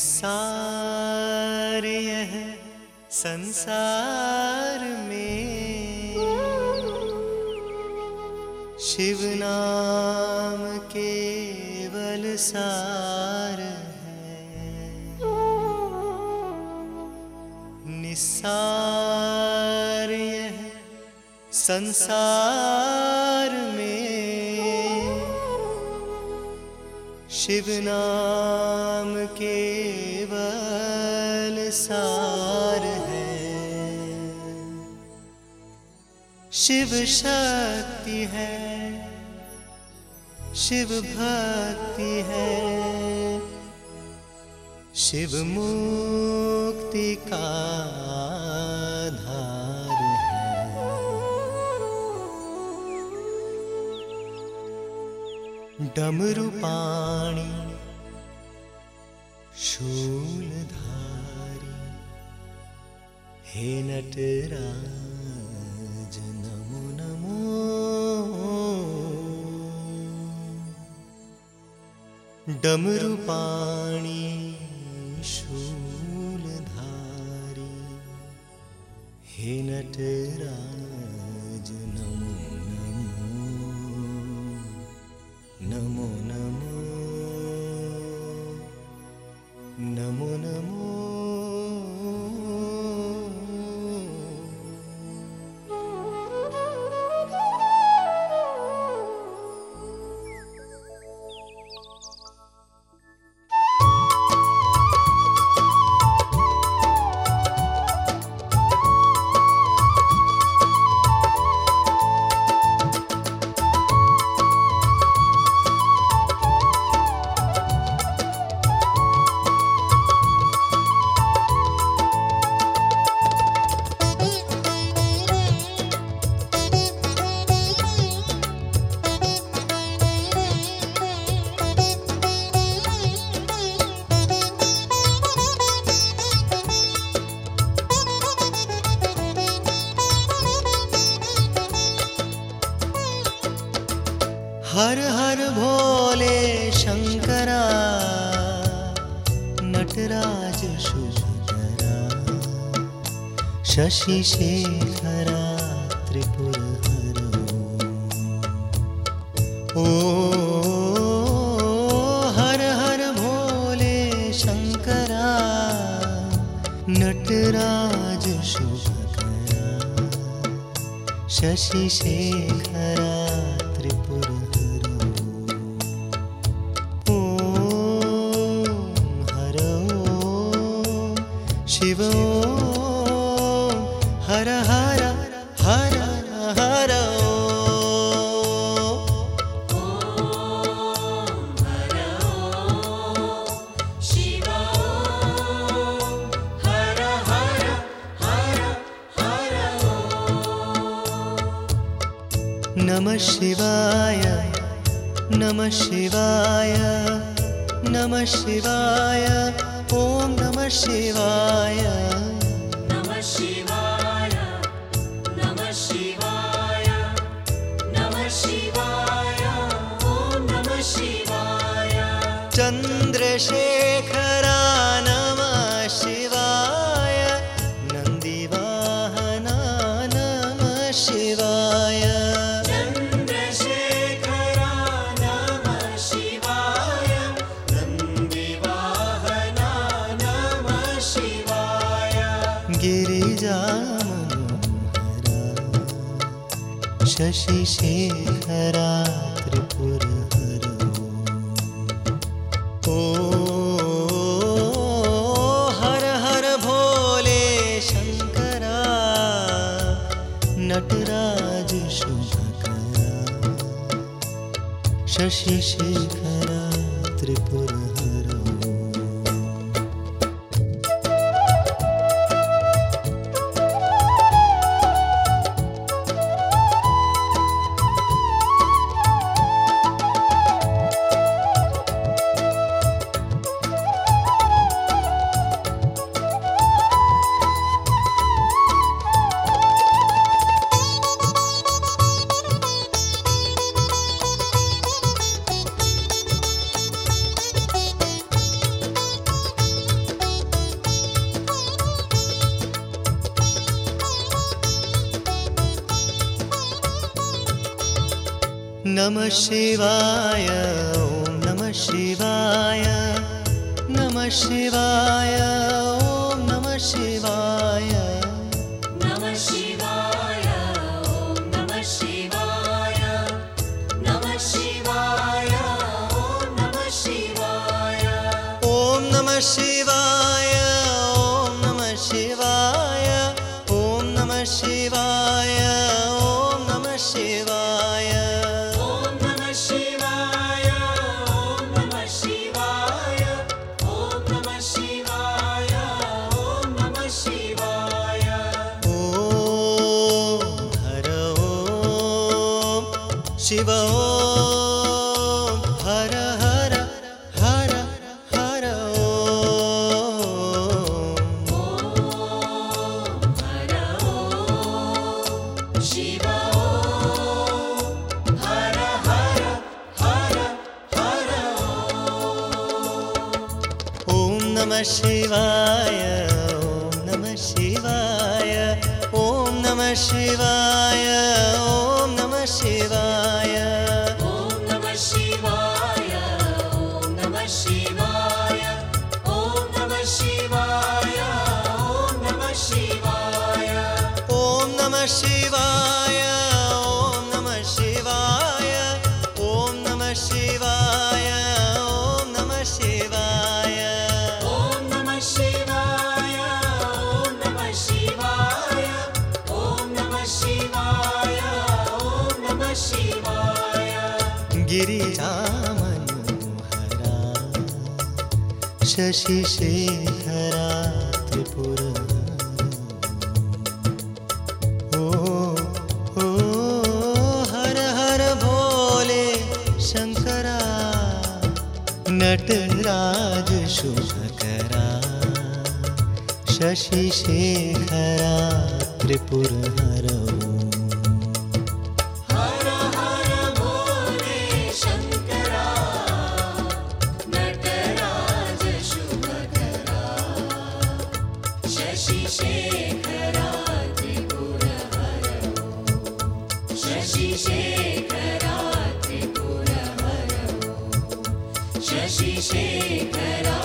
निस्सार यह संसार में। शिव नाम केवल सार निस्सार यह संसार में। शिव नाम केवल सार है। शिव शक्ति है शिव भक्ति है शिव मुक्ति का है डमरू पाणी शूलधारी। हे नटराज नमो नमो। डमरू पाणी शूलधारी। हे नटराज नमो नमो नटराज शुभकरा शशि शेखरा त्रिपुर हर। ओ हर हर भोले शंकरा नटराज शुभकरा शशि शिव। हर हर हर हर नमः शिवाय नमः शिवाय नमः शिवाय ॐ नमः शिवाय गिरिजामनोहरा शशिशेखरा त्रिपुरहरो ओ हर हर भोले शङ्करा नटराज शुभकरा। शशिशेखरा त्रिपुरहरो नमः शिवाय ॐ नमः शिवाय नमः शिवाय ॐ नमः शिवाय। नमः शिवाय ॐ नमः शिवाय नमः शिवाय ॐ नमः शिवाय। ॐ नमः शिव हर हर हर हर हर शिव हर हर हर हर ॐ नमः शिवाय ॐ नमः शिवाय ॐ नमः शिवाय ॐ नमः शिवाय गिरिजा हरा। शशि शेखरा त्रिपुरा। नटराज शुभकरा। शशि शेखरा त्रिपुरहरा शशिशेखरा